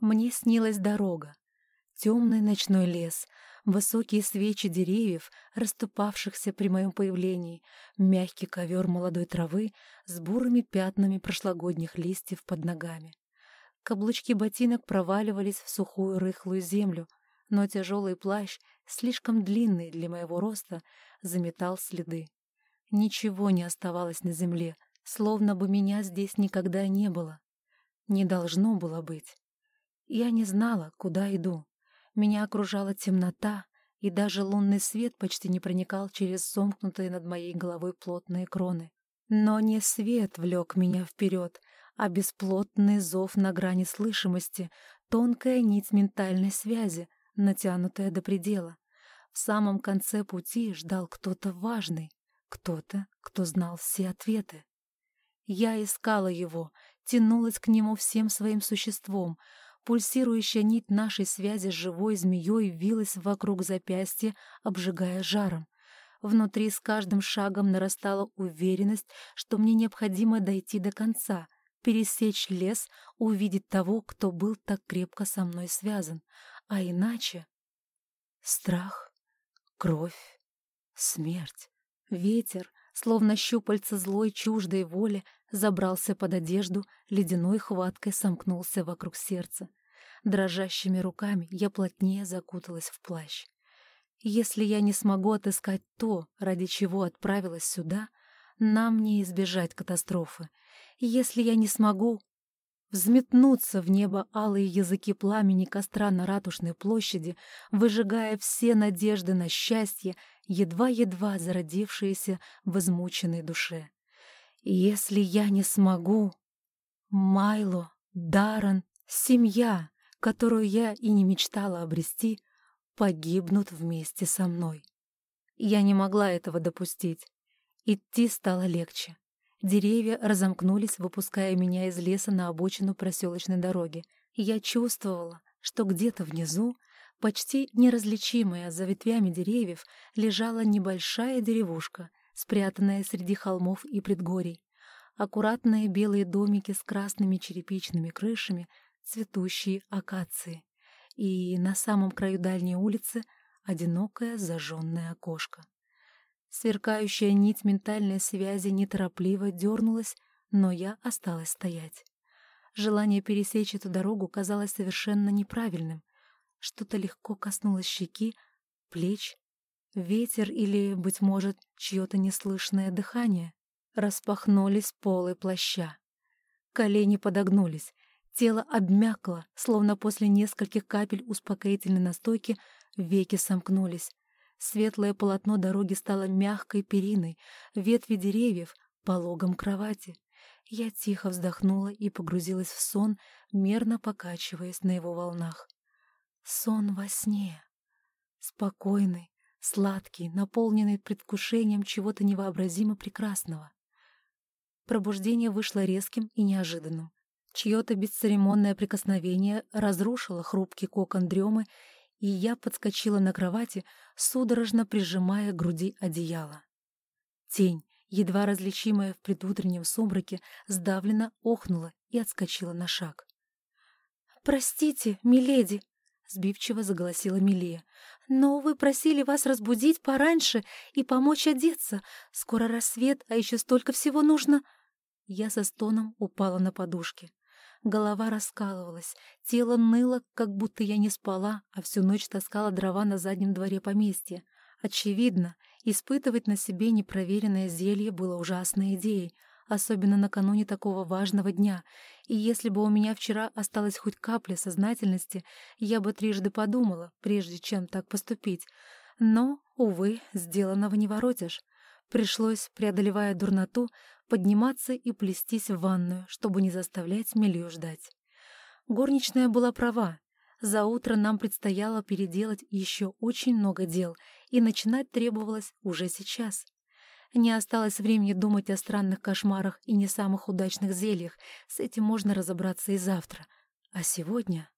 Мне снилась дорога. Темный ночной лес, высокие свечи деревьев, расступавшихся при моем появлении, мягкий ковер молодой травы с бурыми пятнами прошлогодних листьев под ногами. Каблучки ботинок проваливались в сухую рыхлую землю, но тяжелый плащ, слишком длинный для моего роста, заметал следы. Ничего не оставалось на земле, словно бы меня здесь никогда не было. Не должно было быть. Я не знала, куда иду. Меня окружала темнота, и даже лунный свет почти не проникал через сомкнутые над моей головой плотные кроны. Но не свет влек меня вперед, а бесплотный зов на грани слышимости, тонкая нить ментальной связи, натянутая до предела. В самом конце пути ждал кто-то важный, кто-то, кто знал все ответы. Я искала его, тянулась к нему всем своим существом, Пульсирующая нить нашей связи с живой змеей вилась вокруг запястья, обжигая жаром. Внутри с каждым шагом нарастала уверенность, что мне необходимо дойти до конца, пересечь лес, увидеть того, кто был так крепко со мной связан. А иначе... Страх, кровь, смерть, ветер, словно щупальца злой чуждой воли, забрался под одежду, ледяной хваткой сомкнулся вокруг сердца. Дрожащими руками я плотнее закуталась в плащ. Если я не смогу отыскать то, ради чего отправилась сюда, нам не избежать катастрофы. Если я не смогу взметнуться в небо алые языки пламени костра на Ратушной площади, выжигая все надежды на счастье, едва-едва зародившиеся в измученной душе. Если я не смогу... Майло, Даррен, семья, которую я и не мечтала обрести, погибнут вместе со мной. Я не могла этого допустить. Идти стало легче. Деревья разомкнулись, выпуская меня из леса на обочину проселочной дороги. Я чувствовала, что где-то внизу, почти неразличимая за ветвями деревьев, лежала небольшая деревушка, спрятанная среди холмов и предгорий. Аккуратные белые домики с красными черепичными крышами, цветущие акации. И на самом краю дальней улицы одинокое зажженное окошко. Сверкающая нить ментальной связи неторопливо дернулась, но я осталась стоять. Желание пересечь эту дорогу казалось совершенно неправильным. Что-то легко коснулось щеки, плеч, ветер или, быть может, чье-то неслышное дыхание. Распахнулись полы плаща. Колени подогнулись, тело обмякло, словно после нескольких капель успокоительной настойки веки сомкнулись. Светлое полотно дороги стало мягкой периной, ветви деревьев — пологом кровати. Я тихо вздохнула и погрузилась в сон, мерно покачиваясь на его волнах. Сон во сне. Спокойный, сладкий, наполненный предвкушением чего-то невообразимо прекрасного. Пробуждение вышло резким и неожиданным. Чье-то бесцеремонное прикосновение разрушило хрупкий кокон дремы и я подскочила на кровати, судорожно прижимая к груди одеяло. Тень, едва различимая в предутреннем сумраке, сдавленно охнула и отскочила на шаг. «Простите, миледи!» — сбивчиво заголосила Милия. «Но вы просили вас разбудить пораньше и помочь одеться. Скоро рассвет, а еще столько всего нужно...» Я со стоном упала на подушки. Голова раскалывалась, тело ныло, как будто я не спала, а всю ночь таскала дрова на заднем дворе поместья. Очевидно, испытывать на себе непроверенное зелье было ужасной идеей, особенно накануне такого важного дня, и если бы у меня вчера осталась хоть капля сознательности, я бы трижды подумала, прежде чем так поступить. Но, увы, сделанного не воротишь. Пришлось, преодолевая дурноту, подниматься и плестись в ванную, чтобы не заставлять Милью ждать. Горничная была права. За утро нам предстояло переделать еще очень много дел, и начинать требовалось уже сейчас. Не осталось времени думать о странных кошмарах и не самых удачных зельях, с этим можно разобраться и завтра. А сегодня...